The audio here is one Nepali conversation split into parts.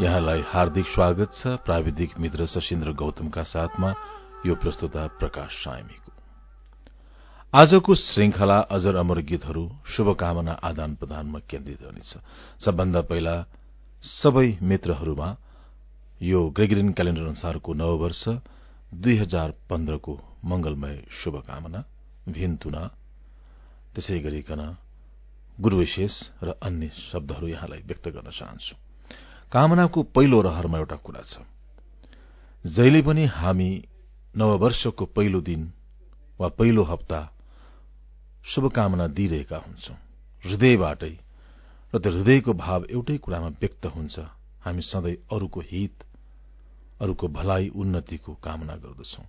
यहाँलाई हार्दिक स्वागत छ प्राविधिक मित्र सशिन्द्र गौतमका साथमा यो प्रस्तुता प्रकाश सायमीको। आजको श्रृंखला अजर अमर गीतहरू शुभकामना आदान प्रदानमा केन्द्रित रहनेछ सबभन्दा पहिला सबै मित्रहरूमा यो ग्रेगरियन क्यालेण्डर अनुसारको नववर्ष दुई हजार पन्ध्रको मंगलमय शुभकामना भिन्तुना त्यसै गरिकन गुरूविशेष र अन्य शब्दहरू यहाँलाई व्यक्त गर्न चाहन्छु। कामनाको पहिलो रहरमा एउटा कुरा छ। जहिले पनि हामी नववर्षको पहिलो दिन वा पहिलो हप्ता शुभकामना दिइरहेका हुन्छौं। हृदयबाटै र त्यो हृदयको भाव एउटै कुरामा व्यक्त हुन्छ। हामी सधैँ अरूको हित अरूको भलाइ उन्नतिको कामना गर्दछौं।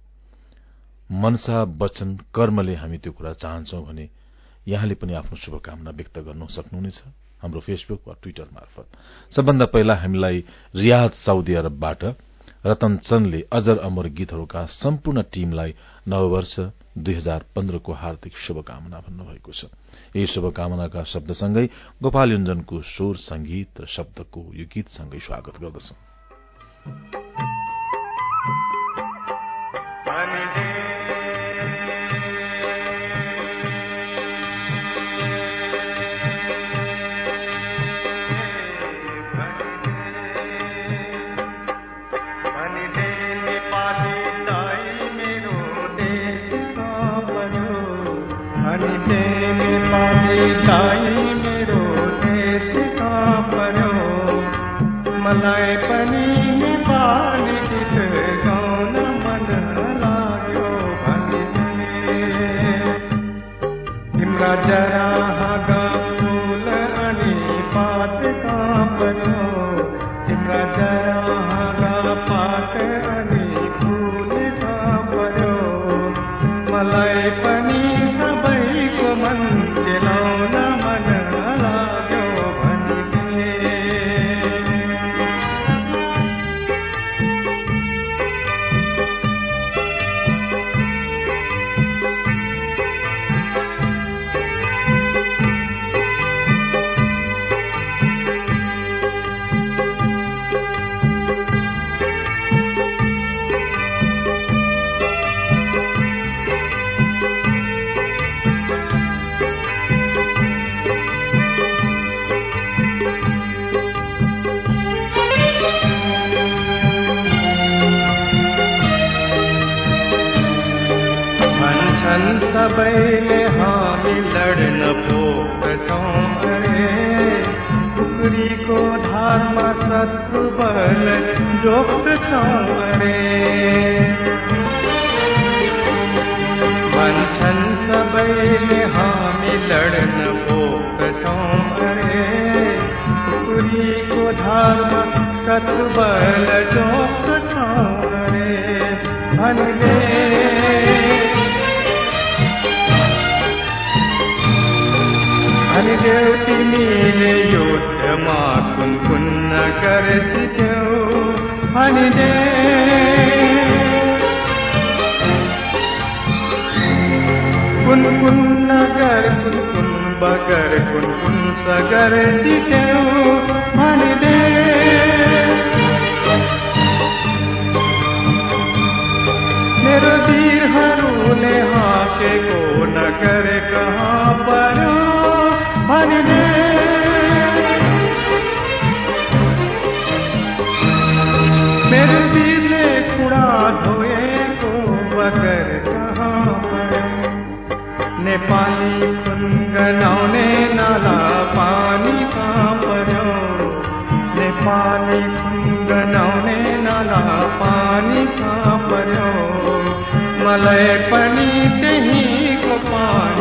मनसा वचन कर्मले हामी त्यो कुरा चाहन्छौ भने यहाँले पनि आफ्नो शुभकामना व्यक्त गर्न सक्नुहुनेछ। हाम्रो फेसबुक वा ट्विटर मार्फत। सबभन्दा पहिला हामीलाई रियाद साउदी अरबबाट रतन चन्दले अजर अमर गीतहरूका सम्पूर्ण टीमलाई नववर्ष दुई हजार पन्ध्रको हार्दिक शुभकामना भन्नुभएको छ। यही शुभकामनाका शब्दसँगै गोपाल योजनको स्वर संगीत र शब्दको यो गीतसँगै स्वागत गर्दछौं। मलाई नगर कुन कुन बगर कुन कुन सगर जित्यौ अनि दे मेरो वीरहरूले हाकेको नगर कहाँ पर्यो भनिदे खुन गनाउने नाला पानी कहाँ पर्यो? नेपाली खुन गनाउने नाला पानी कहाँ पर्यो? मलाई पनि त्यहीँको पानी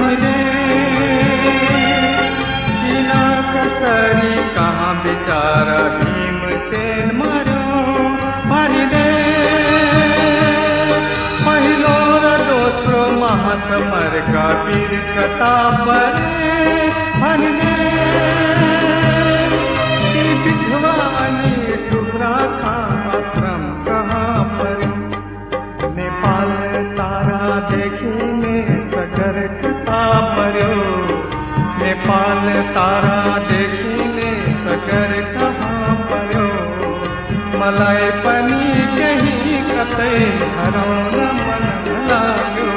भनिरे किन कसरी कहाँ बिचार भीमसेन मर्यो भनिरे पहिलो र दोस्रो महासमरका वीर कता परे भनिरे मन लाग्यो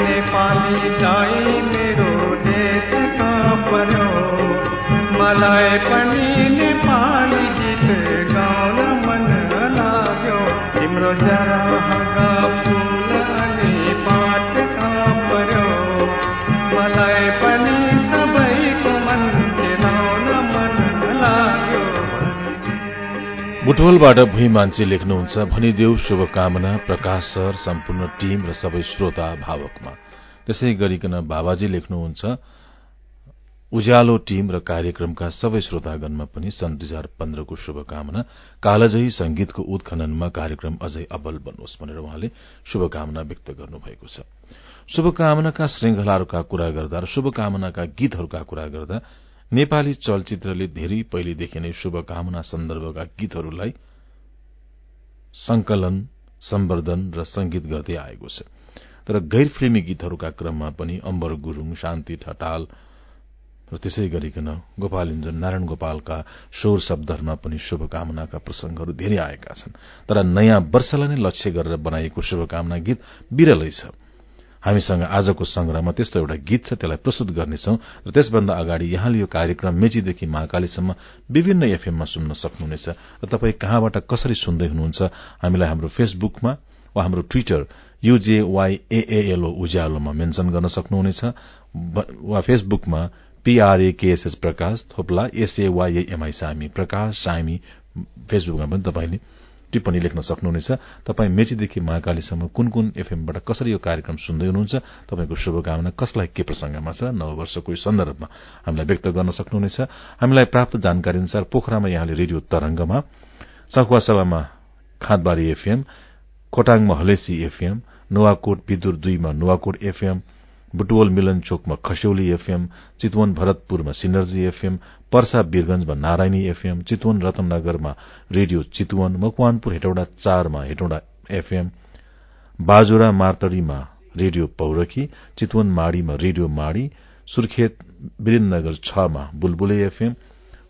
नेपाली दाई मेरो देश कहाँ पर्यो मलाई पनि नेपाली गीत गाउन मन लाग्यो तिम्रो जरा बुटवलबाट भुइँ मान्छे लेख्नुहुन्छ भनिदेऊ शुभकामना प्रकाश सर सम्पूर्ण टीम र सबै श्रोता भावकमा। त्यसै गरिकन बाबाजी लेख्नुहुन्छ उज्यालो टीम र कार्यक्रमका सबै श्रोतागणमा पनि सन् दुई हजार पन्ध्रको शुभकामना। कालजयी संगीतको उत्खननमा कार्यक्रम अझै अब्बल बनोस् भनेर उहाँले शुभकामना व्यक्त गर्नुभएको छ। शुभकामनाका श्रृंखलाहरूका कुरा गर्दा र शुभकामनाका गीतहरूका कुरा गर्दा नेपाली चलचित्रले धेरै पहिलेदेखि नै शुभकामना सन्दर्भका गीतहरूलाई संकलन सम्वर्धन र संगीत गर्दै आएको छ। तर गैर फिल्मी गीतहरूका क्रममा पनि अम्बर गुरूङ शान्ति ठटाल र त्यसै गरिकन गोपालिञ्जन नारायण गोपालका स्वर शब्दहरूमा पनि शुभकामनाका प्रसंगहरू धेरै आएका छन्। तर नयाँ वर्षलाई नै लक्ष्य गरेर बनाइएको शुभकामना गीत विरलै छ। हामीसँग आजको संग्रहमा त्यस्तो एउटा गीत छ त्यसलाई प्रस्तुत गर्नेछौ र त्यसभन्दा अगाडि यहाँले यो कार्यक्रम मेचीदेखि महाकालीसम्म विभिन्न एफएममा सुन्न सक्नुहुनेछ। र तपाईँ कहाँबाट कसरी सुन्दै हुनुहुन्छ हामीलाई हाम्रो फेसबुकमा वा हाम्रो ट्विटर युजेवाईएएलओ उज्यालोमा मेन्शन गर्न सक्नुहुनेछ। वा फेसबुकमा पीआरएकेएसएस प्रकाश थोप्ला एसएवाईएमआई सामी प्रकाश सामी फेसबुकमा पनि तपाईँले टिप्पणी लेख्न सक्नुहुनेछ। तपाईँ मेचीदेखि महाकालीसम्म कुन कुन एफएमबाट कसरी यो कार्यक्रम सुन्दै हुनुहुन्छ तपाईँको शुभकामना कसलाई के प्रसंगमा छ नववर्षको सन्दर्भमा हामीलाई व्यक्त गर्न सक्नुहुनेछ। हामीलाई प्राप्त जानकारी अनुसार पोखरामा यहाँले रेडियो तरंगमा सखुवासभामा खाँदबारी एफएम खोटाङमा हलेसी एफएम नुवाकोट विदुर दुईमा नुवाकोट एफएम बुटवल मिलन चोकमा खस्यौली एफएम चितवन भरतपुरमा सिनर्जी एफएम पर्सा वीरगंजमा नारायणी एफएम चितवन रतनगरमा रेडियो चितवन मकवानपुर हेटौडा चारमा हेटौडा एफएम बाजुरा मार्तडीमा रेडियो पौरखी चितवन माड़ीमा रेडियो माड़ी सुर्खेत वीरेन्द्रनगर छमा बुलबुले एफएम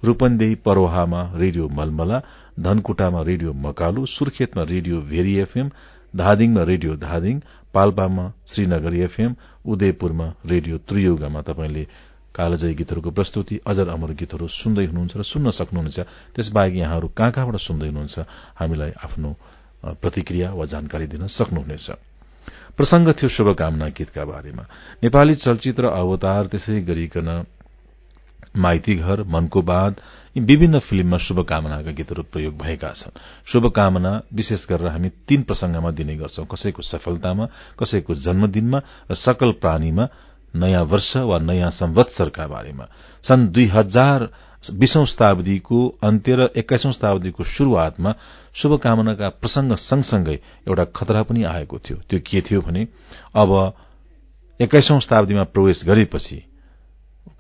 रूपन्देही परोहामा रेडियो मलमला धनकुटामा रेडियो मकालु सुर्खेतमा रेडियो भेरी एफएम धादिङमा रेडियो धादिङ पाल्पामा श्रीनगर एफएम उदयपुरमा रेडियो त्रियुगामा तपाईँले कालजयी गीतहरूको प्रस्तुति अजर अमर गीतहरू सुन्दै हुनुहुन्छ र सुन्न सक्नुहुनेछ। त्यसबाहेक यहाँहरू कहाँ कहाँबाट सुन्दै हुनुहुन्छ हामीलाई आफ्नो प्रतिक्रिया वा जानकारी दिन सक्नुहुनेछ। प्रसंग थियो शुभकामना गीतका बारेमा। नेपाली चलचित्र अवतार त्यसै गरिकन माइती घर मनको बाँध यी विभिन्न फिल्ममा शुभकामनाका गीतहरू प्रयोग भएका छन्। शुभकामना विशेष गरेर हामी तीन प्रसंगमा दिने गर्छौं। कसैको सफलतामा कसैको जन्मदिनमा र सकल प्राणीमा नयाँ वर्ष वा नयाँ संवत्सरका बारेमा। सन् दुई हजार बीसौं शताब्दीको अन्त्य र एक्काइसौं शताब्दीको शुरूआतमा शुभकामनाका प्रसंग सँगसँगै एउटा खतरा पनि आएको थियो। त्यो के थियो भने अब एक्काइसौं शताब्दीमा प्रवेश गरेपछि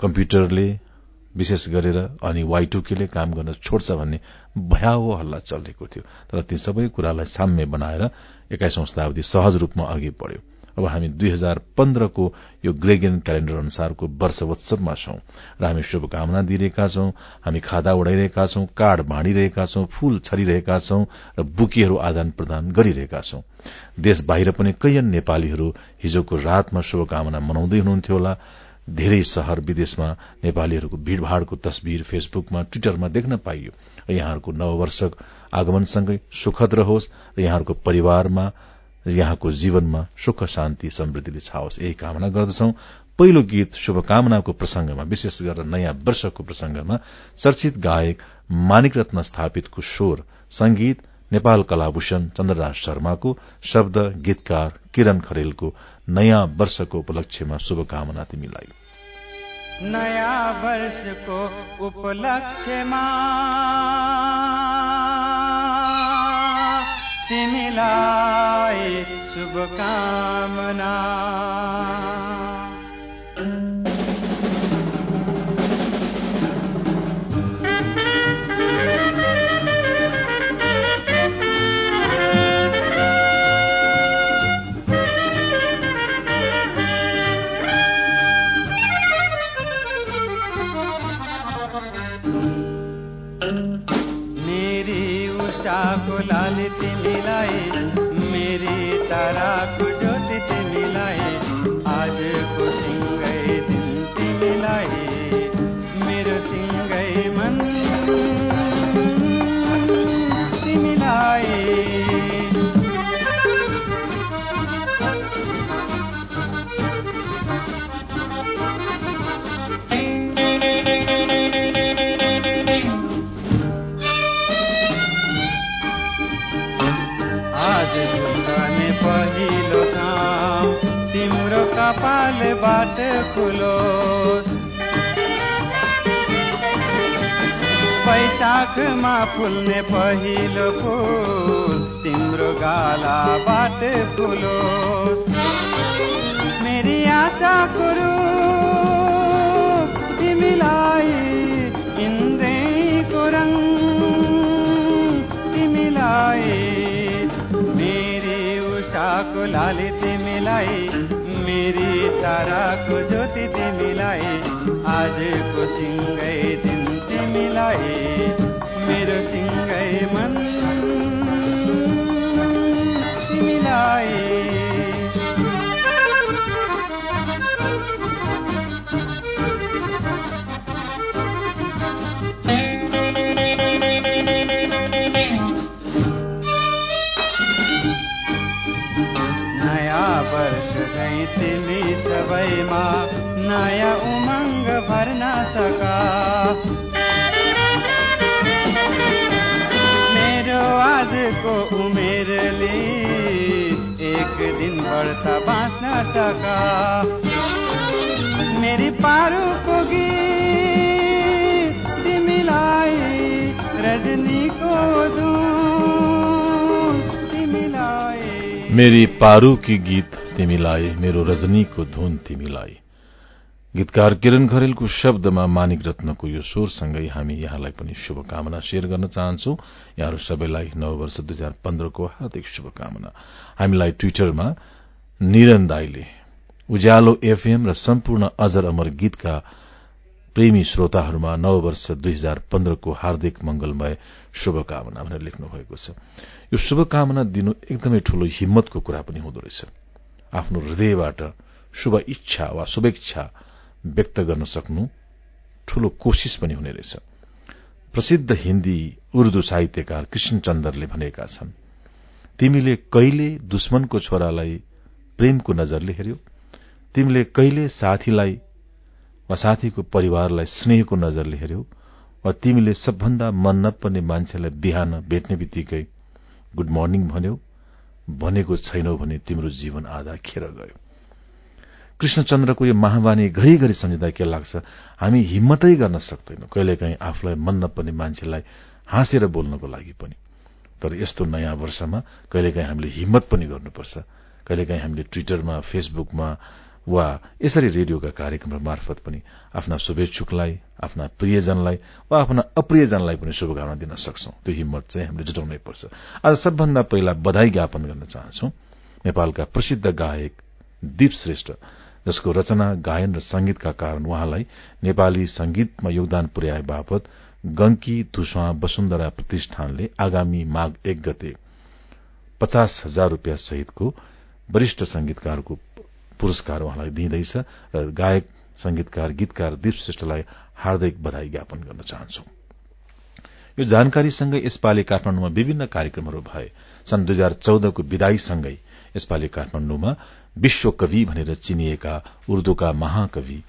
कम्प्युटरले विशेष गरेर अनि वाइटुकेले काम गर्न छोड्छ भन्ने भयावह हल्ला चलेको थियो। तर ती सबै कुरालाई साम्य बनाएर एक्काइसौं शताब्दी सहज रूपमा अघि बढ्यो। अब हामी दुई हजार पन्ध्रको यो ग्रेगेन क्यालेण्डर अनुसारको वर्षवत्सवमा छौं र हामी शुभकामना दिइरहेका छौं हामी खादा उडाइरहेका छौं कार्ड बाँडिरहेका छौं फूल छरिरहेका छौं र बुकीहरू आदान प्रदान गरिरहेका छौं। देश बाहिर पनि कैयन नेपालीहरू हिजोको रातमा शुभकामना मनाउँदै हुनुहुन्थ्यो होला। धेरै शहर विदेशमा नेपालीहरूको भीड़भाड़को तस्विर फेसबुकमा ट्विटरमा देख्न पाइयो। र यहाँहरूको नववर्ष आगमनसँगै सुखद रहोस् र यहाँहरूको परिवारमा यहाँको जीवनमा सुख शान्ति समृद्धिले छाओस्। यही कामना गर्दछौ। पहिलो गीत शुभकामनाको प्रसंगमा विशेष गरेर नयाँ वर्षको प्रसंगमा चर्चित गायक मानिक रत्न स्थापितको स्वर संगीत नेपाल कलाभूषण चन्द्रराज शर्माको शब्द गीतकार किरण खरेलको नयाँ वर्षको उपलक्ष्यमा शुभकामना तिमीलाई। नयाँ वर्षको उपलक्ष्यमा तिमीलाई शुभकामना। मेरी पारुको गीत तिमीलाई रजनीको तिमीलाई। मेरी पारू की गीत तिमीलाई मेरो रजनीको धुन तिमीलाई। गीतकार किरण खरेलको शब्दमा मानिक रत्नको यो स्वरसँगै हामी यहाँलाई पनि शुभकामना शेयर गर्न चाहन्छौ। यहाँहरू सबैलाई नववर्ष दुई हजार पन्ध्रको हार्दिक शुभकामना। हामीलाई ट्विटरमा निरन दाईले उज्यालो एफएम र सम्पूर्ण अजर अमर गीतका प्रेमी श्रोताहरूमा नववर्ष दुई हजार पन्ध्रको हार्दिक मंगलमय शुभकामना भनेर लेख्नु भएको छ। यो शुभकामना दिनु एकदमै ठूलो हिम्मतको कुरा पनि हुँदो रहेछ। आफ्नो हृदयबाट शुभ इच्छा वा शुभेच्छा व्यक्त गर्न सक्नु ठूलो कोशिश पनि हुने रहेछ। प्रसिद्ध हिन्दी उर्दू साहित्यकार कृष्णचन्दरले भनेका छन् तिमीले कहिले दुश्मनको छोरालाई प्रेमको नजरले हेर्यो तिमीले कहिले साथीलाई वा साथीको परिवारलाई स्नेहको नजरले हेर्यो वा तिमीले सबभन्दा मन नपर्ने मान्छेलाई बिहान भेट्ने बित्तिकै गुड मर्निङ भन्यो भनेको छैनौ भने तिम्रो जीवन आधा खेर गयो। कृष्णचन्द्रको यो महावाणी घरिघरि सम्झिँदा के लाग्छ हामी हिम्मतै गर्न सक्दैनौं कहिलेकाहीँ आफूलाई मन नपर्ने मान्छेलाई हाँसेर बोल्नको लागि पनि। तर यस्तो नयाँ वर्षमा कहिलेकाहीँ हामीले हिम्मत पनि गर्नुपर्छ कहिलेकाहीँ हामीले ट्विटरमा फेसबुकमा वा यसरी रेडियोका कार्यक्रम मार्फत पनि आफ्ना शुभेच्छुकलाई आफ्ना प्रियजनलाई वा आफ्ना अप्रियजनलाई पनि शुभकामना दिन सक्छौ। त्यो हिम्मत चाहिँ हामीले जुटाउनै पर्छ। आज सबभन्दा पहिला बधाई ज्ञापन गर्न चाहन्छौ। नेपालका प्रसिद्ध गायक दीप श्रेष्ठ जसको रचना गायन र संगीतका कारण उहाँलाई नेपाली संगीतमा योगदान पुर्याए बापत गंकी धुसुवा वसुन्धरा प्रतिष्ठानले आगामी माघ एक गते पचास हजार रूपियाँ सहितको वरिष्ठ संगीतकारको पुरस्कार उहाँलाई दिइँदैछ र गायक संगीतकार गीतकार दीप श्रेष्ठलाई हार्दिक बधाई ज्ञापन गर्न चाहन्छौ। यो जानकारीसँगै यसपालि काठमाडौँमा विभिन्न कार्यक्रमहरू भए। सन् दुई हजार चौधको विदाईसँगै यसपालि काठमाडौँमा विश्व कवि भनेर चिनिएका उर्दूका महाकवि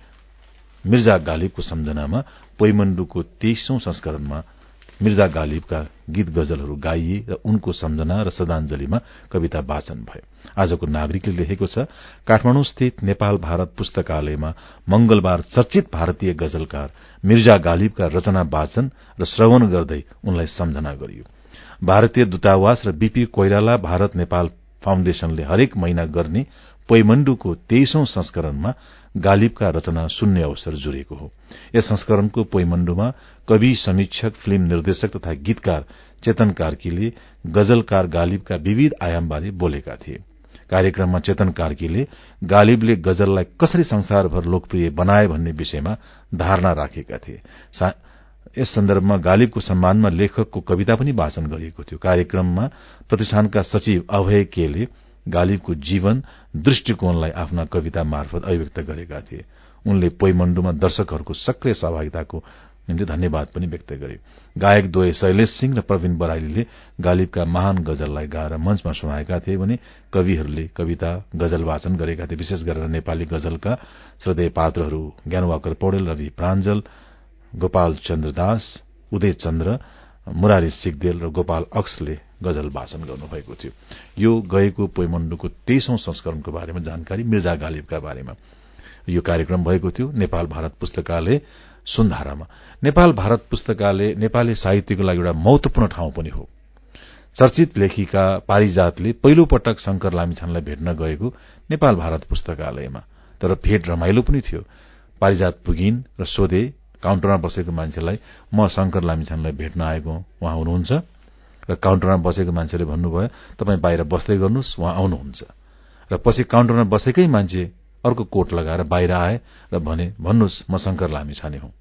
मिर्जा गालिबको सम्झनामा पोइमण्डुको तेइसौं संस्करणमा मिर्जा गालिबका गीत गजलहरू गाइए र उनको सम्झना र श्रद्धाञ्जलीमा कविता वाचन भयो आजको नागरिकले लेखेको छ काठमाडौँ स्थित नेपाल भारत पुस्तकालयमा मंगलबार चर्चित भारतीय गजलकार मिर्जा गालिबका रचना वाचन र श्रवण गर्दै उनलाई सम्झना गरियो। भारतीय दूतावास र बीपी कोइराला भारत नेपाल फाउन्डेशनले हरेक महिना गर्ने पोइमण्डुको तेइसौं संस्करणमा गालिबका रचना सुन्ने अवसर जुरेको हो। यस संस्करणको पोइमण्डुमा कवि समीक्षक फिल्म निर्देशक तथा गीतकार चेतन कार्कीले गजलकार गालिबका विविध आयामबारे बोलेका थिए। कार्यक्रममा चेतन कार्कीले गालिबले गजललाई कसरी संसारभर लोकप्रिय बनाए भन्ने विषयमा धारणा राखेका थिए। यस सन्दर्भमा गालिबको सम्मानमा लेखकको कविता पनि वाचन गरिएको थियो। कार्यक्रममा प्रतिष्ठानका सचिव अभय केले गालिबको जीवन दृष्टिकोणलाई आफ्ना कविता मार्फत अभिव्यक्त गरेका थिए। उनले पोइमण्डुमा दर्शकहरूको सक्रिय सहभागिताको निम्ति धन्यवाद पनि व्यक्त गरे। गायक द्वय शैलेश सिंह र प्रवीण बराइलीले गालिबका महान गजललाई गाएर मञ्चमा सुनाएका थिए भने कविहरूले कविता गजल वाचन गरेका थिए। विशेष गरेर नेपाली गजलका श्रद्धेय पात्रहरू ज्ञानवाकर पौडेल रवि प्राञ्जल गोपाल चन्द्र दास उदय चन्द्र मुरारी सिगदेल र गोपाल अक्सले गजल भाषण गर्नुभएको थियो। यो गएको पोइमण्डुको तेइसौं संस्करणको बारेमा जानकारी मिर्जा गालिबका बारेमा। यो कार्यक्रम भएको थियो नेपाल भारत पुस्तकालय सुन्धारामा। नेपाल भारत पुस्तकालय नेपाली साहित्यको लागि एउटा महत्वपूर्ण ठाउँ पनि हो। चर्चित लेखिका पारिजातले पहिलो पटक शंकर लामिछानलाई भेट्न गएको नेपाल भारत पुस्तकालयमा। तर भेट रमाइलो पनि थियो। पारिजात पुगिन र सोधे काउन्टरमा बसेको मान्छेलाई म शंकर लामिछानलाई भेट्न आएको उहाँ हुनुहुन्छ? र काउन्टरमा बसेको मान्छेले भन्नुभयो तपाईँ बाहिर बस्दै गर्नुहोस् उहाँ आउनुहुन्छ। र पछि काउन्टरमा बसेकै मान्छे अर्को कोट लगाएर बाहिर आए र भने भन्नुहोस् म शंकर लामिछाने हुँ।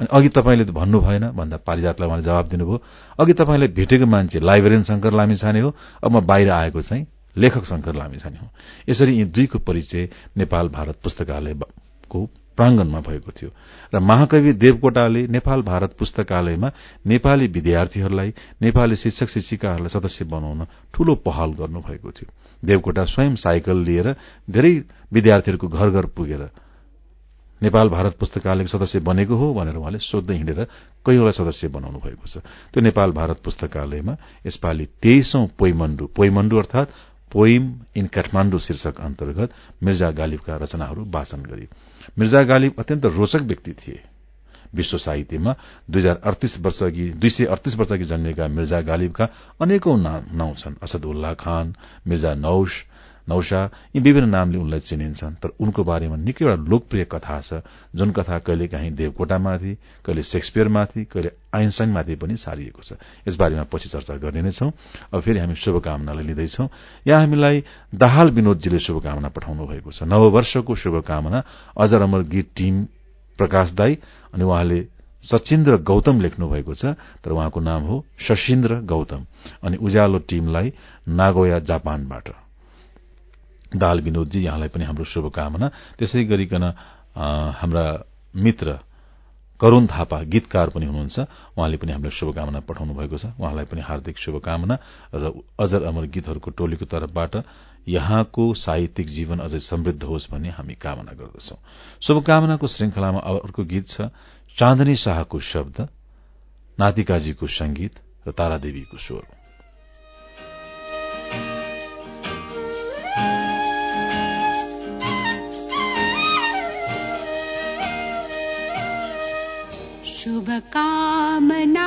अनि अघि तपाईँले त भन्नु भएन भन्दा पारिजातलाई उहाँले जवाब दिनुभयो अघि तपाईँले भेटेको मान्छे लाइब्रेरियन शंकर लामिछाने हो अब म बाहिर आएको चाहिँ लेखक शंकर लामिछाने हो। यसरी यी दुईको परिचय नेपाल भारत पुस्तकालयको प्रांगणमा भएको थियो र महाकवि देवकोटाले नेपाल भारत पुस्तकालयमा नेपाली विद्यार्थीहरूलाई नेपाली शिक्षक शिक्षिकाहरूलाई सदस्य बनाउन ठूलो पहल गर्नुभएको थियो। देवकोटा स्वयं साइकल लिएर धेरै विद्यार्थीहरूको घर घर पुगेर नेपाल भारत पुस्तकालयको सदस्य बनेको हो भनेर उहाँले सोध्दै हिँडेर कैयौंलाई सदस्य बनाउनु भएको छ। त्यो नेपाल भारत पुस्तकालयमा यसपालि तेइसौं पोइमण्डु पोइमण्डु अर्थात पोइम इन काठमाण्डु शीर्षक अन्तर्गत मिर्जा गालिबका रचनाहरू वाचन गरे मिर्जा गालिब अत्यन्त रोचक व्यक्ति थिए। विश्व साहित्यमा दुई हजार अडतिस वर्ष अघि दुई सय अडतिस वर्ष जन्मेका मिर्जा गालिबका अनेकौं नाउँ छन्। असद उल्लाह खान मिर्जा नौश नौशा यी विभिन्न नामले उनलाई चिनिन्छन् तर उनको बारेमा निकै एउटा लोकप्रिय कथा छ जुन कथा कहिले काहीँ देवकोटामाथि कहिले सेक्सपियरमाथि कहिले आइन्साइनमाथि पनि सारिएको छ। यसबारेमा पछि चर्चा गर्ने नै छौं अब फेरि हामी शुभकामनालाई लिँदैछौ। यहाँ हामीलाई दाहाल विनोदजीले शुभकामना पठाउनु भएको छ। नववर्षको शुभकामना अजर अमर गीत टीम प्रकाश दाई अनि उहाँले सचिन्द्र गौतम लेख्नु भएको छ तर उहाँको नाम हो शशीन्द्र गौतम अनि उज्यालो टीमलाई नागोया जापानबाट। दाल विनोदजी यहाँलाई पनि हाम्रो शुभकामना। त्यसै गरिकन हाम्रा मित्र करूण थापा गीतकार पनि हुनुहुन्छ। उहाँले पनि हामीलाई शुभकामना पठाउनु भएको छ। उहाँलाई पनि हार्दिक शुभकामना र अजर अमर गीतहरूको टोलीको तर्फबाट यहाँको साहित्यिक जीवन अझै समृद्ध होस् भन्ने हामी कामना गर्दछौ। शुभकामनाको श्रृंखलामा अर्को गीत छ चाँदनी शाहको शब्द नातिकाजीको संगीत र तारादेवीको स्वर। शुभकामना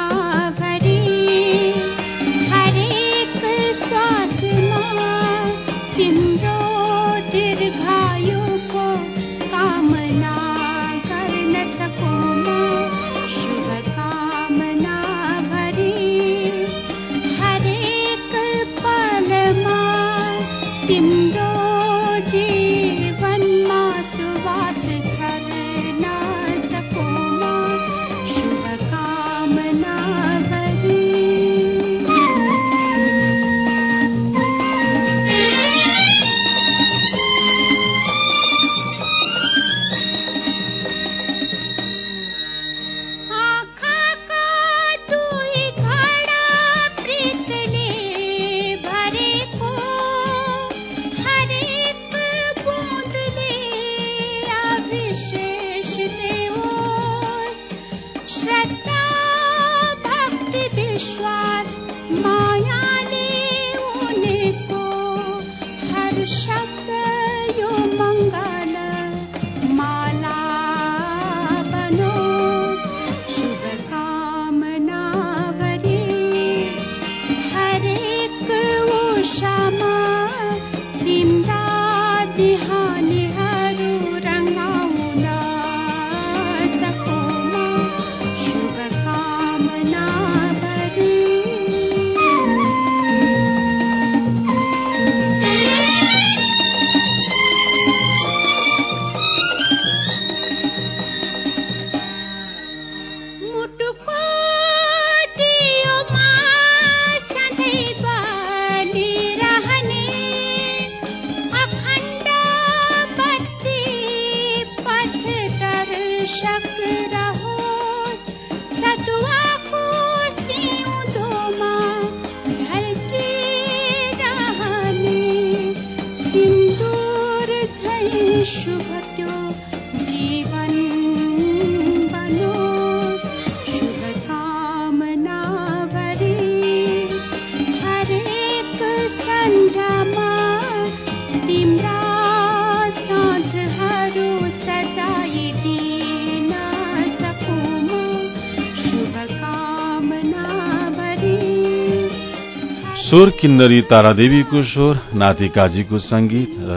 स्वर किन्नरी तारादेवीको स्वर नाति काजीको संगीत र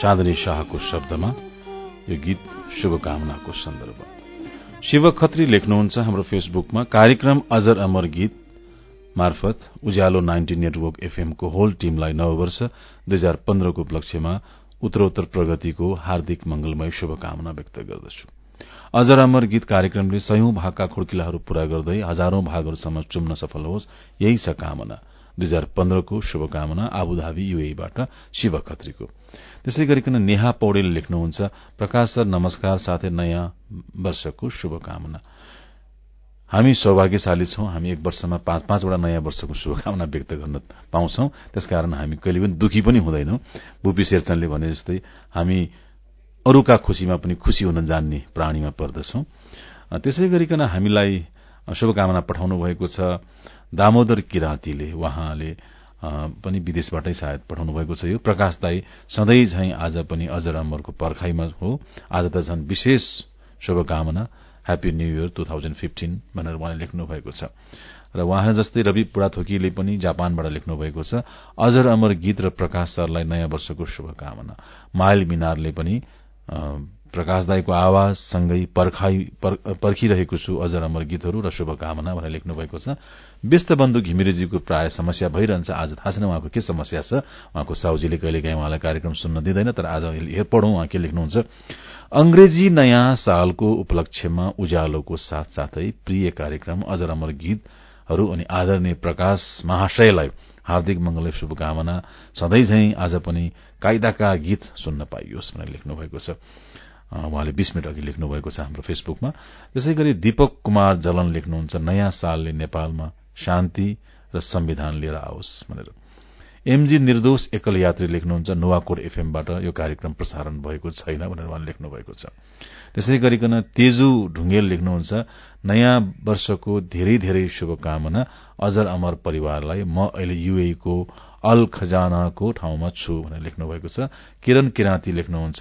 चाँदनी शाहको शब्दमा यो गीत शुभकामनाको सन्दर्भ। शिव खत्री लेख्नुहुन्छ हाम्रो फेसबुकमा कार्यक्रम अजर अमर गीत मार्फत उज्यालो नाइन्टी नेटवर्क एफएमको होल टीमलाई नववर्ष दुई हजार पन्ध्रको उपलक्ष्यमा उत्तरोत्तर प्रगतिको हार्दिक मंगलमय शुभकामना व्यक्त गर्दछु। अजर अमर गीत कार्यक्रमले सयौं भागका खुड्किलाहरू पूरा गर्दै हजारौं भागहरूसम्म चुम्न सफल होस् यही छ कामना दुई हजार पन्ध्रको शुभकामना आबुधाबी युएबाट शिव खत्रीको त्यसै गरिकन नेहा पौडेल लेख्नुहुन्छ प्रकाश सर नमस्कार साथै नयाँ वर्षको शुभकामना। हामी सौभाग्यशाली छौं हामी एक वर्षमा पाँच पाँचवटा नयाँ वर्षको शुभकामना व्यक्त गर्न पाउँछौ। त्यसकारण हामी कहिले पनि दुखी पनि हुँदैनौ। बुपी शेरचनले भने जस्तै हामी अरूका खुशीमा पनि खुशी हुन जान्ने प्राणीमा पर्दछौ। त्यसै गरिकन हामीलाई शुभकामना पठाउनु भएको छ। दामोदर किराँतीले उहाँले पनि विदेशबाटै सायद पठाउनु भएको छ यो। प्रकाश दाई सधैँ झै आज पनि अजर अमरको पर्खाइमा हो। आज त झन् विशेष शुभकामना। Happy new year two thousand fifteen भनेर उहाँले लेख्नु भएको छ। र उहाँ जस्तै रवि बुढाथोकीले पनि जापानबाट लेख्नु भएको छ अजर अमर गीत र प्रकाश सरलाई नयाँ वर्षको शुभकामना। माइल मिनारले पनि प्रकाश दाईको आवाजसँगै पर्खिरहेको छु। अजर अमर गीतहरू र शुभकामना भनेर लेख्नु भएको छ। व्यस्त बन्धु घिमिरेजीको प्राय समस्या भइरहन्छ। आज थाहा छैन उहाँको के समस्या छ। उहाँको साउजीले कहिलेकाहीँ उहाँलाई कार्यक्रम सुन्न दिँदैन तर आज पढौं उहाँ के लेख्नुहुन्छ। अंग्रेजी नयाँ सालको उपलक्ष्यमा उज्यालोको साथसाथै प्रिय कार्यक्रम अजर अमर गीतहरू अनि आदरणीय प्रकाश महाशयलाई हार्दिक मंगल शुभकामना। सधैँ झै आज पनि कायदाका गीत सुन्न पाइयोस् भनेर लेख्नु भएको छ। उहाँले बीस मिनट अघि लेख्नु भएको छ हाम्रो फेसबुकमा। त्यसै गरी दीपक कुमार जलन लेख्नुहुन्छ नयाँ सालले नेपालमा शान्ति र संविधान लिएर आओस् भनेर। एमजी निर्दोष एकल यात्री लेख्नुहुन्छ नुवाकोट एफएमबाट यो कार्यक्रम प्रसारण भएको छैन भनेर उहाँले लेख्नु भएको छ। त्यसै गरिकन तेजु ढुङ्गेल लेख्नुहुन्छ नयाँ वर्षको धेरै धेरै शुभकामना अजर अमर परिवारलाई म अहिले युएको अल खजानाको ठाउँमा छु भनेर लेख्नु भएको छ। किरण किराँती लेख्नुहुन्छ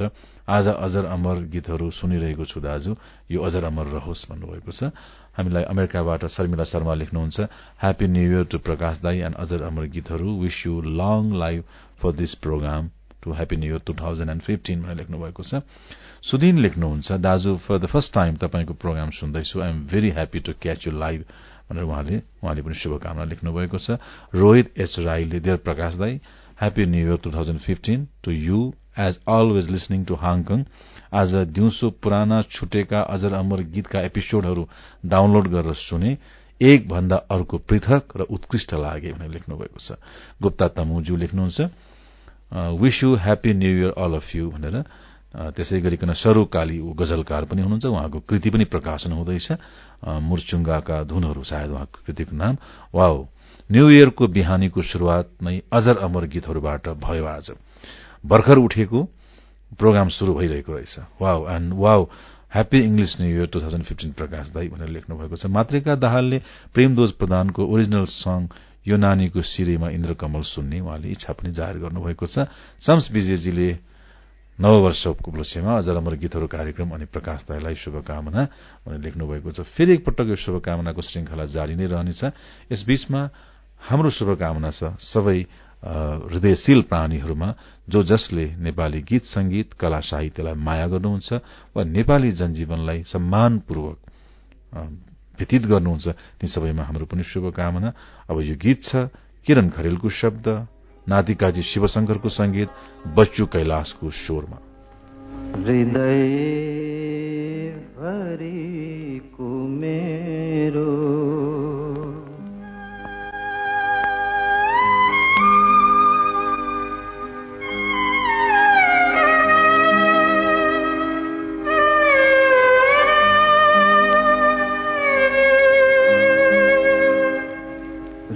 आज अजर अमर गीतहरू सुनिरहेको छु दाजु यो अजर अमर रहोस् भन्नुभएको छ। हामीलाई अमेरिकाबाट शर्मिला शर्मा लेख्नुहुन्छ happy new year to Prakash दाई एण्ड अजर अमर गीतहरू wish you long life for this program to happy new year two thousand and fifteen भनेर लेख्नु भएको छ। सुदिन लेख्नुहुन्छ दाजु फर द फर्स्ट टाइम तपाईँको प्रोग्राम सुन्दैछु। I am very happy to catch you live भनेर उहाँले उहाँले पनि शुभकामना लेख्नु भएको छ। रोहित एच राईले देयर प्रकाश दाई happy new year two thousand fifteen to you as always listening to Hong Kong आज दिउँसो पुराना छुटेका अजर अमर गीतका एपिसोडहरू डाउनलोड गरेर सुने एक भन्दा अर्को पृथक र उत्कृष्ट लागे भनेर लेख्नु भएको छ। गुप्ता तमुजु लेख्नुहुन्छ। Wish you happy new year all of you भनेर त्यसै गरिकन सरू काली गजलकार पनि हुनुहुन्छ। उहाँको कृति पनि प्रकाशन हुँदैछ। मुर्चुङ्गाका धुनहरू सायद उहाँको कृतिको नाम। वाओ! न्यू इयरको बिहानीको शुरूआत नै अजर अमर गीतहरूबाट भयो आज। भर्खर उठेको प्रोग्राम शुरू भइरहेको रहेछ। Wow! And wow! Happy English new year two thousand fifteen Prakash दाई भनेर लेख्नु भएको छ। मातृका दाहालले प्रेमदोज प्रधानको ओरिजिनल सङ यो नानीको सिरेमा इन्द्रकमल सुन्ने उहाँले इच्छा पनि जाहेर गर्नुभएको छ। शम्स विजयजीले नववर्षको अझ अमर गीतहरू कार्यक्रम अनि प्रकाश दाईलाई शुभकामना भनेर लेख्नु भएको छ। फेरि एकपटक यो शुभकामनाको श्रृंखला जारी नै रहनेछ। यसबीचमा हाम्रो शुभकामना छ सबै हृदयशील प्राणीहरूमा जो जसले नेपाली गीत संगीत कला साहित्यलाई माया गर्नुहुन्छ वा नेपाली जनजीवनलाई सम्मानपूर्वक व्यतीत गर्नुहुन्छ ती सबैमा हाम्रो पनि शुभकामना। अब यो गीत छ किरण खरेलको शब्द। नातिकाजी शिवशंकरको संगीत बच्चु कैलाशको स्वरमा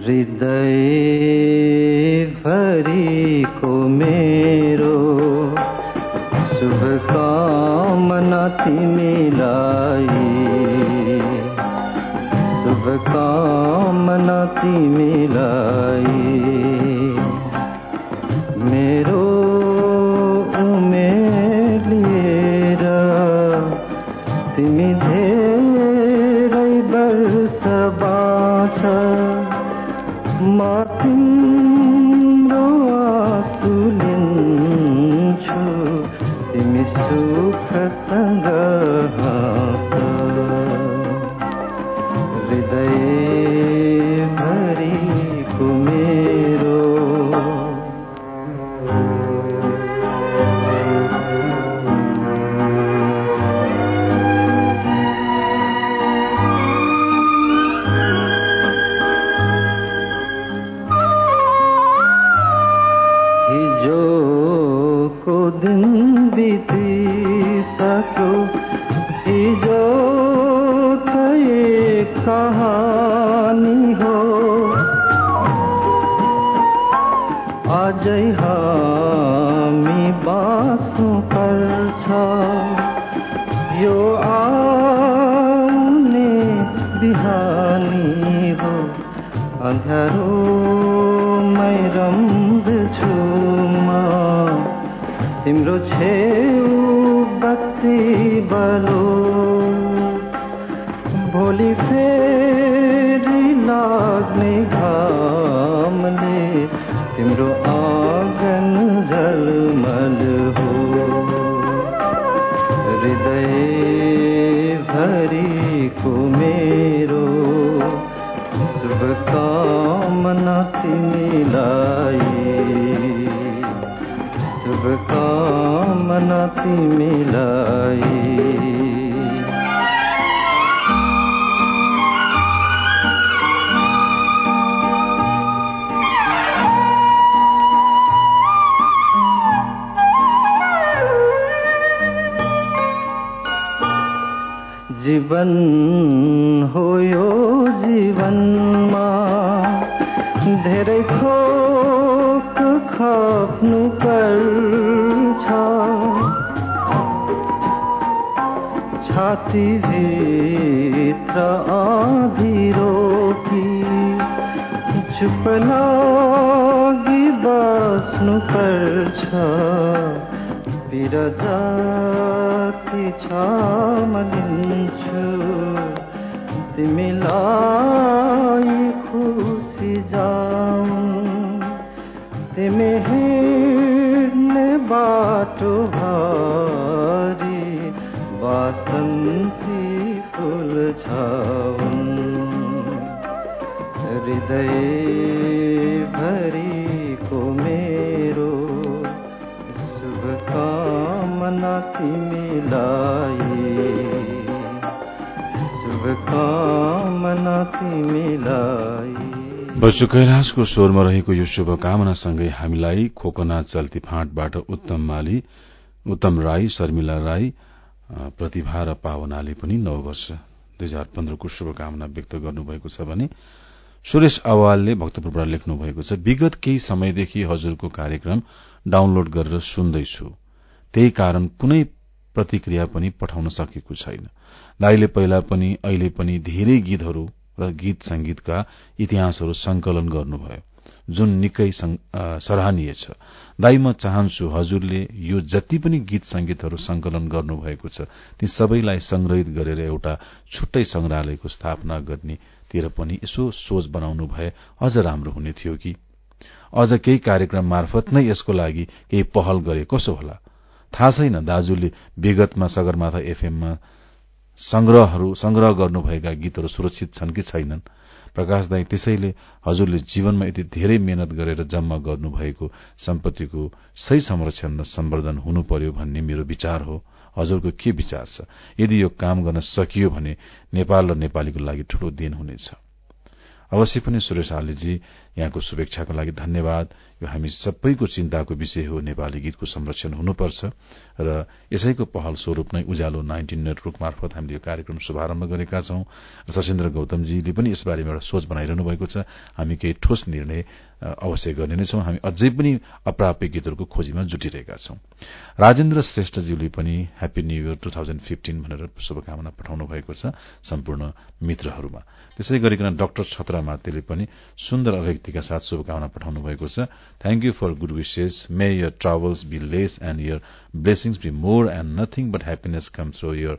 हृदय को मेरो। शुभकामना तिमीलाई। शुभकामना तिमीलाई। जलमल हो। हृदय भरिको मेरो शुभकामना तिमीलाई शुभकामना तिमीलाई जीवन हो यो हृदय भरिको मेरो शुभकामना तिमीलाई शुभकामना तिमीलाई बच्चु कैलाशको स्वरमा रहेको यो शुभकामनासँगै हामीलाई खोकना चल्ती फाँटबाट उत्तम माली उत्तम राई शर्मिला राई प्रतिभा र पावनाले पनि नव वर्ष दुई हजार पन्ध्रको शुभकामना व्यक्त गर्नुभएको छ भने सुरेश अवालले भक्तपुरबाट लेख्नु भएको छ विगत केही समयदेखि हजुरको कार्यक्रम डाउनलोड गरेर सुन्दैछु। त्यही कारण कुनै प्रतिक्रिया पनि पठाउन सकेको छैन। दाईले पहिला पनि अहिले पनि धेरै गीतहरू र गीत संगीतका इतिहासहरू संकलन गर्नुभयो जुन निकै सराहनीय छ। दाई म चाहन्छु हजुरले यो जति पनि गीत संगीतहरू संकलन गर्नुभएको छ ती सबैलाई संग्रहित गरेर एउटा छुट्टै संग्रहालयको स्थापना गर्नेतिर पनि यसो सोच बनाउनु भए अझ राम्रो हुने थियो कि? अझ केही कार्यक्रम मार्फत नै यसको लागि केही पहल गरे कसो होला? थाहा छैन दाजुले विगतमा सगरमाथा एफएममा संग्रहहरू संग्रह गर्नुभएका गीतहरू सुरक्षित छन् कि छैनन्? प्रकाश दाई त्यसैले हजुरले जीवनमा यति धेरै मेहनत गरेर जम्मा गर्नुभएको सम्पत्तिको सही संरक्षण र सम्वर्धन हुनु पर्यो भन्ने मेरो विचार हो। हजुरको के विचार छ? यदि यो काम गर्न सकियो भने नेपाल र नेपालीको लागि ठूलो दिन हुनेछ। अवश्य पनि सुरेश आलीजी यहाँको शुभेच्छाको लागि धन्यवाद। यो हामी सबैको चिन्ताको विषय हो नेपाली गीतको संरक्षण हुनुपर्छ र यसैको पहल स्वरूप नै उज्यालो नाइन्टिन नेटवर्क मार्फत हामीले यो कार्यक्रम शुभारम्भ गरेका छौं। सशेन्द्र गौतमजीले पनि यसबारेमा एउटा सोच बनाइरहनु भएको छ। हामी केही ठोस निर्णय अवश्य गर्ने नै छौं। हामी अझै पनि अप्राप्य गीतहरूको खोजीमा जुटिरहेका छौं। राजेन्द्र श्रेष्ठज्यूले पनि happy new year two thousand fifteen भनेर शुभकामना पठाउनु भएको छ सम्पूर्ण मित्रहरूमा। त्यसै गरिकन डाक्टर छत्रा मातेले पनि सुन्दर अभिव्यक्तिका साथ शुभकामना पठाउनु भएको छ। Thank you for good wishes may your travels be less and your blessings be more and nothing but happiness come through your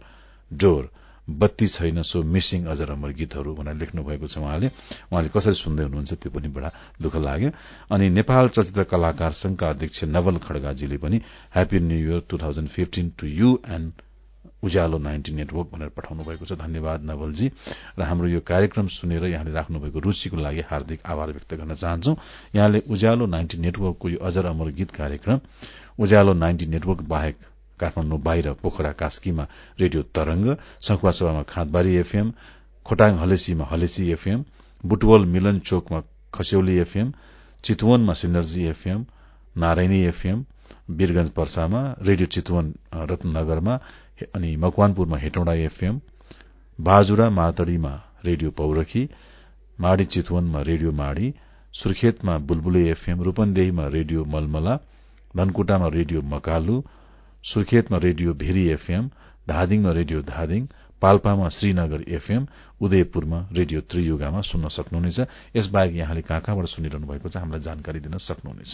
door बत्ती छैन सो मिसिङ अझ रमर गीतहरू भनेर लेख्नु भएको छ उहाँले। उहाँले कसरी सुन्दै हुनुहुन्छ त्यो पनि बडा दुःख लाग्यो। अनि नेपाल चलचित्र कलाकार संघका अध्यक्ष नवल खड्गाजीले पनि happy new year two thousand fifteen to you and Ujyaalo ninety network भनेर पठाउनु भएको छ। धन्यवाद नवलजी। र हाम्रो यो कार्यक्रम सुनेर यहाँले राख्नुभएको रूचिको लागि हार्दिक आभार व्यक्त गर्न चाहन्छौ। यहाँले उज्यालो नाइन्टी नेटवर्कको यो अजर अमर गीत कार्यक्रम उज्यालो नाइन्टी नेटवर्क बाहेक काठमाडौँ बाहिर पोखरा कास्कीमा रेडियो तरंग सखुवासभामा खाँदबारी एफएम खोटाङ हलेसीमा हलेसी एफएम बुटवल मिलन चोकमा Khasyauli FM चितवनमा synergy FM Narayani FM Birgunj पर्सामा radio Chitwan रत्नगरमा अनि मकवानपुरमा हेटौँडा एफएम बाजुरा मातडीमा रेडियो पौरखी माडी चितवनमा रेडियो माडी सुर्खेतमा बुलबुले एफएम रूपन्देहीमा रेडियो मलमला धनकुटामा रेडियो मकालु सुर्खेतमा रेडियो भेरी एफएम धादिङमा रेडियो धादिङ पाल्पामा श्रीनगर एफएम उदयपुरमा रेडियो त्रियुगामा सुन्न सक्नुहुनेछ। यसबाहेक यहाँले कहाँ कहाँबाट सुनिरहनु भएको छ हामीलाई जानकारी दिन सक्नुहुनेछ।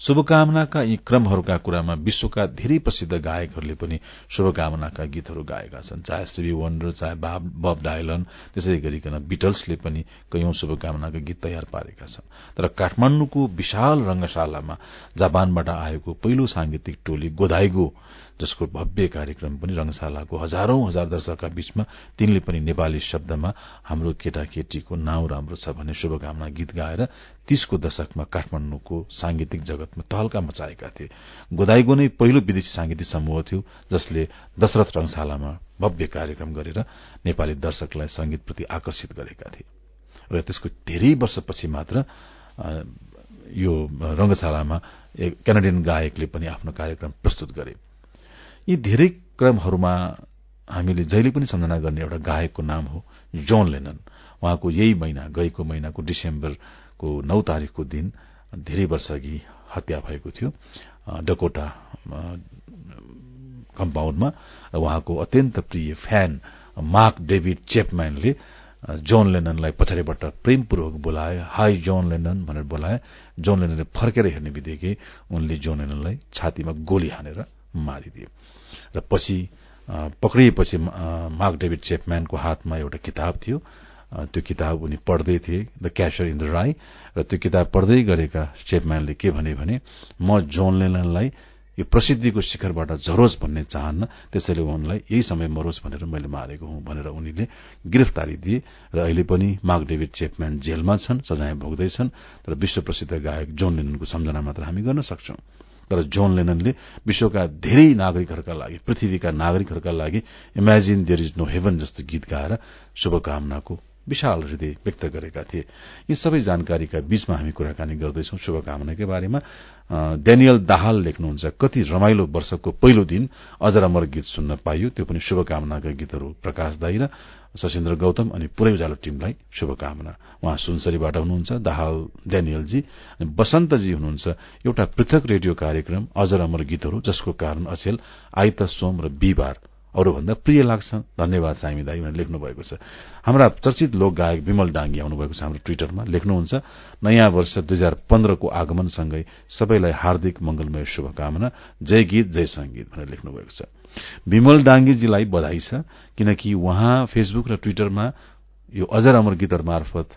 शुभकामनाका यी क्रमहरूका कुरामा विश्वका धेरै प्रसिद्ध गायकहरूले पनि शुभकामनाका गीतहरू गाएका छन्। चाहे सिबी वन्डर चाहे बब डायलन त्यसै गरिकन बिटल्सले पनि कैयौं शुभकामनाका गीत तयार पारेका छन्। तर काठमाण्डुको विशाल रंगशालामा जापानबाट आएको पहिलो सांगीतिक टोली गोदाइगो जसको भव्य कार्यक्रम पनि रंगशालाको हजारौं हजार दर्शकका बीचमा तिनले पनि नेपाली शब्दमा हाम्रो केटाकेटीको नाउँ राम्रो छ भन्ने शुभकामना गीत गाएर तीसको दशकमा काठमाण्डुको सांगीतिक जगतमा तहल्का मचाएका थिए। गोदाइगो नै पहिलो विदेशी सांगीतिक समूह थियो जसले दशरथ रंगशालामा भव्य कार्यक्रम गरेर नेपाली दर्शकलाई संगीतप्रति आकर्षित गरेका थिए। र त्यसको धेरै वर्षपछि मात्र यो रंगशालामा क्यानाडियन गायकले पनि आफ्नो कार्यक्रम प्रस्तुत गरे। यी धेरै क्रमहरूमा हामीले जहिले पनि सम्झना गर्ने एउटा गायकको नाम हो जोन लेनन। उहाँको यही महिना गएको महिनाको डिसेम्बरको नौ तारीकको दिन धेरै वर्ष अघि हत्या भएको थियो डकोटा कम्पाउन्डमा। र उहाँको अत्यन्त प्रिय फ्यान मार्क डेभिड चेपम्यानले जोन लेननलाई पछाडिबाट प्रेमपूर्वक बोलाए हाई जोन लेनन भनेर बोलाए। जोन लेननले फर्केर हेर्ने बित्तिकै उनले जोन लेननलाई छातीमा गोली हानेर मारिदिए। र पछि पक्रिएपछि मार्क डेभिड चेपम्यानको हातमा एउटा किताब थियो। त्यो किताब उनी पढ्दै थिए the catcher in the rye. र त्यो किताब पढ्दै गरेका चेपम्यानले के भने भने म जोन लेननलाई यो प्रसिद्धिको शिखरबाट झरोस् भन्ने चाहन्न त्यसैले उनलाई यही समय मरोस् भनेर मैले मारेको हुँ भनेर उनीले गिरफ्तारी दिए। र अहिले पनि मार्क डेभिड चेपम्यान जेलमा छन् सजाय भोग्दैछन्। तर विश्व प्रसिद्ध गायक जोन लेननको सम्झना मात्र हामी गर्न सक्छौं। तर जोन लेननले विश्वका धेरै नागरिकहरूका लागि पृथ्वीका नागरिकहरूका लागि imagine there is no heaven जस्तो गीत गाएर शुभकामनाको विशाल हृदय व्यक्त गरेका थिए। यी सबै जानकारीका बीचमा हामी कुराकानी गर्दैछौ। शुभकामनाकै बारेमा डेनियल दाहाल लेख्नुहुन्छ कति रमाइलो वर्षको पहिलो दिन अजर अमर गीत सुन्न पाइयो। त्यो पनि शुभकामनाका गीतहरू प्रकाश दाई र सशेन्द्र गौतम अनि पुरै उज्यालो टीमलाई शुभकामना। उहाँ सुनसरीबाट हुनुहुन्छ दाहाल डेनियलजी। अनि बसन्तजी हुनुहुन्छ एउटा पृथक रेडियो कार्यक्रम अजर अमर गीतहरू जसको कारण अचेल आइत सोम र बिहिबार अरूभन्दा प्रिय लाग्छ। धन्यवाद सामी दाई भनेर लेख्नु भएको छ। हाम्रा चर्चित लोक गायक विमल डाङ्गी आउनुभएको छ हाम्रो ट्विटरमा। लेख्नुहुन्छ नयाँ वर्ष दुई हजार पन्ध्रको आगमनसँगै सबैलाई हार्दिक मंगलमय शुभकामना। जय गीत जय संगीत भनेर लेख्नु भएको छ। विमल डाङ्गीजीलाई बधाई छ किनकि उहाँ फेसबुक र ट्विटरमा यो अजर अमर गीतहरू मार्फत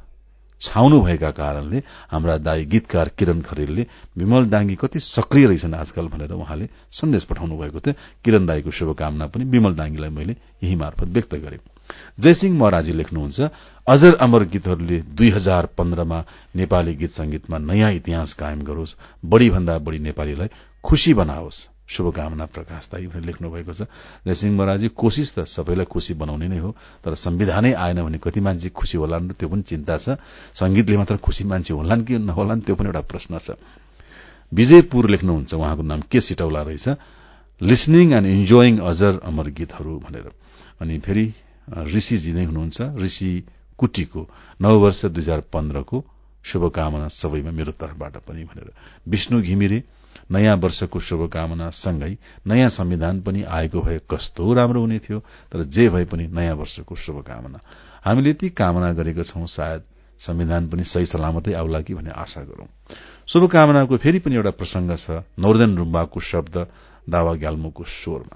छाउनुभएका कारणले हाम्रा दाई गीतकार किरण खरेलले विमल डाङ्गी कति सक्रिय रहेछन् आजकल भनेर उहाँले सन्देश पठाउनु भएको थियो। किरण दाईको शुभकामना पनि विमल डाङ्गीलाई मैले यही मार्फत व्यक्त गरे। जयसिंह महराजी लेख्नुहुन्छ अजर अमर गीतहरूले दुई हजार पन्ध्रमा नेपाली गीत संगीतमा नयाँ इतिहास कायम गरोस् बढ़ी भन्दा बढ़ी नेपालीलाई खुशी बनाओस्। शुभकामना प्रकाश दाई भनेर लेख्नु भएको छ। जयसिंह महाराजी कोशिश त सबैलाई खुशी बनाउने नै हो तर संविधानै आएन भने कति मान्छे खुशी होलान् त्यो पनि चिन्ता छ। संगीतले मात्र खुशी मान्छे होलान् कि नहोलान् त्यो पनि एउटा प्रश्न छ। विजयपुर लेख्नुहुन्छ उहाँको नाम के सिटौला रहेछ? लिसनिङ एण्ड इन्जोइङ अजर अमर गीतहरू भनेर। अनि फेरि ऋषिजी नै हुनुहुन्छ ऋषि कुटीको नववर्ष दुई हजार पन्ध्रको शुभकामना सबैमा मेरो तर्फबाट पनि भनेर। विष्णु घिमिरे नयाँ वर्षको शुभकामना सँगै नयाँ संविधान पनि आएको भए कस्तो राम्रो हुने थियो तर जे भए पनि नयाँ वर्षको शुभकामना। हामीले यति कामना गरेका छौं सायद संविधान पनि सही सलामतै आउला कि भन्ने आशा गरौं। शुभकामनाको फेरि पनि एउटा प्रसंग छ नोर्दन रुम्बाको शब्द दावा ग्याल्मोको स्वरमा।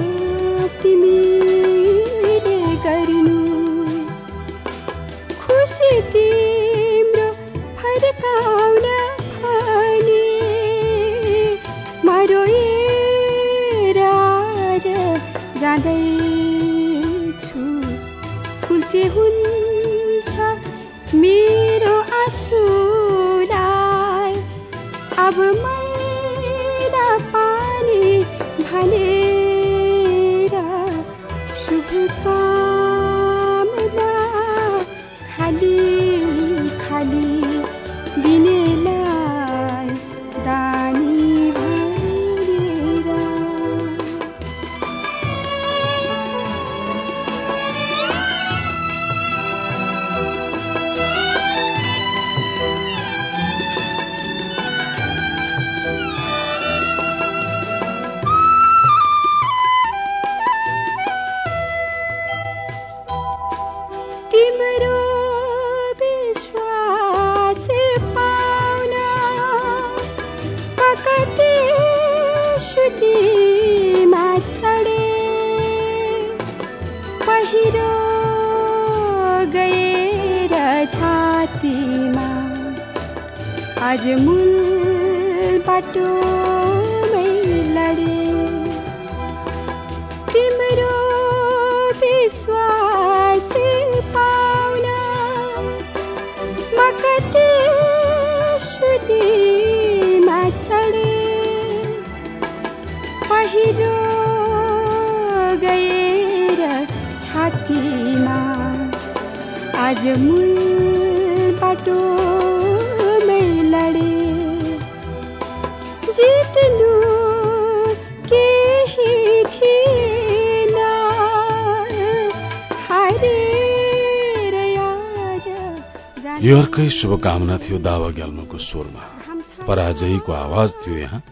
शुभकामना थियो दावा ग्याल्मोको स्वरमा। पराजयीको आवाज थियो यहाँ।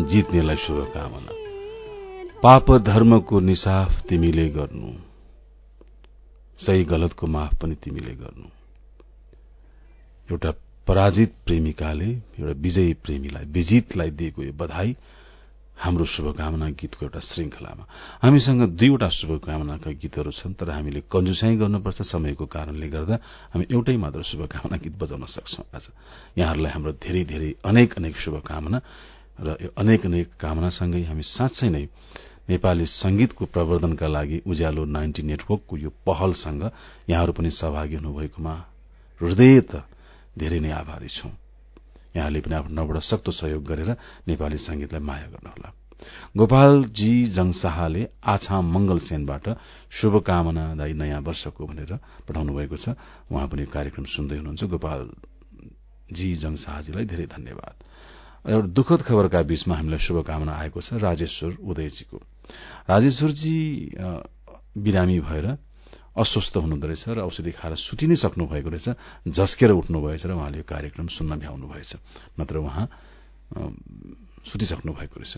जित्नेलाई शुभकामना। पाप धर्मको निसाफ तिमीले गर्नु। सही गलतको माफ पनि तिमीले गर्नु। एउटा पराजित प्रेमिकाले एउटा विजयी प्रेमीलाई विजितलाई दिएको यो बधाई हाम्रो शुभकामना गीतको एउटा श्रृंखलामा हामीसँग दुईवटा शुभकामनाका गीतहरू छन् तर हामीले कन्जुसाई गर्नुपर्छ समयको कारणले गर्दा हामी एउटै मात्र शुभकामना गीत बजाउन सक्छौ आज। यहाँहरूलाई हाम्रो धेरै धेरै अनेक अनेक शुभकामना र यो अनेक अनेक कामनासँगै हामी साँच्चै नै नेपाली संगीतको प्रवर्धनका लागि उज्यालो नाइन्टी नेटवर्कको यो पहलसँग यहाँहरू पनि सहभागी हुनुभएकोमा हृदय त धेरै नै आभारी छौं। यहाँले पनि आफ्नो नबाट सक्दो सहयोग गरेर नेपाली संगीतलाई माया गर्नुहोला। गोपालजी जङसाहाले आछाम मंगल सेनबाट शुभकामना दाई नयाँ वर्षको भनेर पठाउनु भएको छ। उहाँ पनि कार्यक्रम सुन्दै हुनुहुन्छ। गोपालजी जङसाहाजीलाई धेरै धन्यवाद। एउटा दुःखद खबरका बीचमा हामीलाई शुभकामना आएको छ राजेश्वर उदयजीको। राजेश्वरजी बिरामी भएर अस्वस्थ हुनुहुँदो रहेछ र औषधि खाएर सुति नै सक्नु भएको रहेछ झस्केर उठ्नु भएछ र उहाँले यो कार्यक्रम सुन्न भ्याउनु भएछ। नत्र उहाँ सुतिसक्नु भएको रहेछ।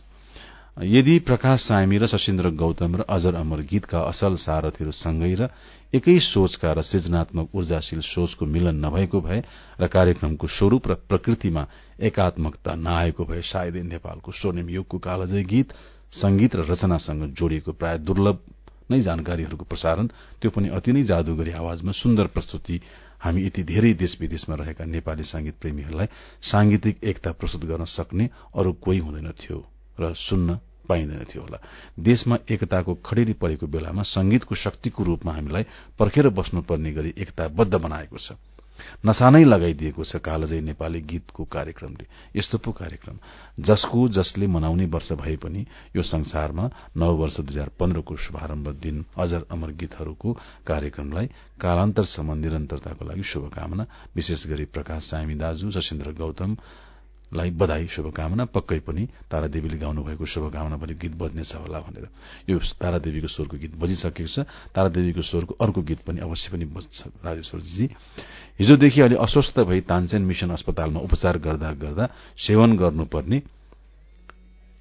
यदि प्रकाश सामी र सशिन्द्र गौतम र अजर अमर गीतका असल सारथीहरू सँगै र एकै सोचका र सृजनात्मक ऊर्जाशील सोचको मिलन नभएको भए र कार्यक्रमको स्वरूप र प्रकृतिमा एकात्मकता नआएको भए सायदै नेपालको स्वर्णिम युगको कालजय गीत संगीत र रचनासँग जोडिएको प्राय दुर्लभ नै जानकारीहरूको प्रसारण त्यो पनि अति नै जादुगरी आवाजमा सुन्दर प्रस्तुति। हामी यति धेरै देश विदेशमा रहेका नेपाली संगीत प्रेमीहरूलाई सांगीतिक एकता प्रस्तुत गर्न सक्ने अरू कोही हुँदैनथ्यो र सुन्न पाइँदैनथ्यो होला। देशमा एकताको खडेरी परेको बेलामा संगीतको शक्तिको रूपमा हामीलाई पर्खेर बस्नुपर्ने गरी एकताबद्ध बनाएको छ। नसानै लगाइदिएको छ कालजय नेपाली गीतको कार्यक्रमले। यस्तो पो कार्यक्रम। जसको जसले मनाउने वर्ष भए पनि यो संसारमा नव वर्ष दुई हजार पन्ध्रको शुभारम्भ दिन अजर अमर गीतहरूको कार्यक्रमलाई कालान्तरसम्म निरन्तरताको लागि शुभकामना। विशेष गरी प्रकाश सामी दाजु शशीन्द्र गौतम लाई बधाई शुभकामना पक्कै पनि तारादेवीले गाउनु भएको शुभकामना पनि गीत बज्नेछ होला भनेर। यो तारादेवीको स्वरको गीत बजिसकेको छ। तारादेवीको स्वरको अर्को गीत पनि अवश्य पनि बज्छ राजेश्वरजी हिजोदेखि अलि अस्वस्थ भई तानसेन मिशन अस्पतालमा उपचार गर्दा गर्दा सेवन गर्नुपर्ने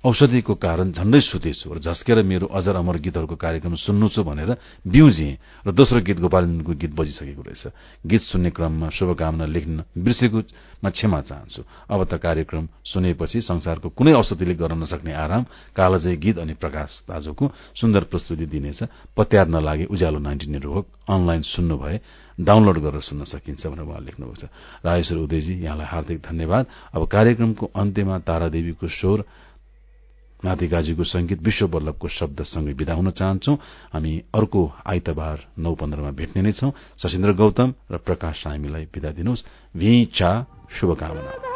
औषधिको कारण झण्डै सुतेछु र झस्केर मेरो अजर अमर गीतहरूको कार्यक्रम सुन्नु छु भनेर बिउजिए र दोस्रो गीत गोपालको गीत बजिसकेको रहेछ। गीत सुन्ने क्रममा शुभकामना लेख्न बिर्सेकोमा क्षमा चाहन्छु। अब त कार्यक्रम सुनेपछि संसारको कुनै औषधिले गर्न नसक्ने आराम कालजय गीत अनि प्रकाश दाजुको सुन्दर प्रस्तुति दिनेछ। पत्यार नलागे उज्यालो नाइन्टी नेटवर्क अनलाइन सुन्नु भए डाउनलोड गरेर सुन्न सकिन्छ भनेर उहाँ लेख्नुभएको छ। राजेश्वर उदयजी यहाँलाई हार्दिक धन्यवाद। अब कार्यक्रमको अन्त्यमा तारादेवीको स्वर नातिगाजीको संगीत विश्व वल्लभको शब्दसँगै विदा हुन चाहन्छौ। हामी अर्को आइतबार नौ पन्ध्रमा भेट्ने नै छौं। सशिन्द्र गौतम र प्रकाश सामीलाई विदा दिनुहोस्। शुभकामना।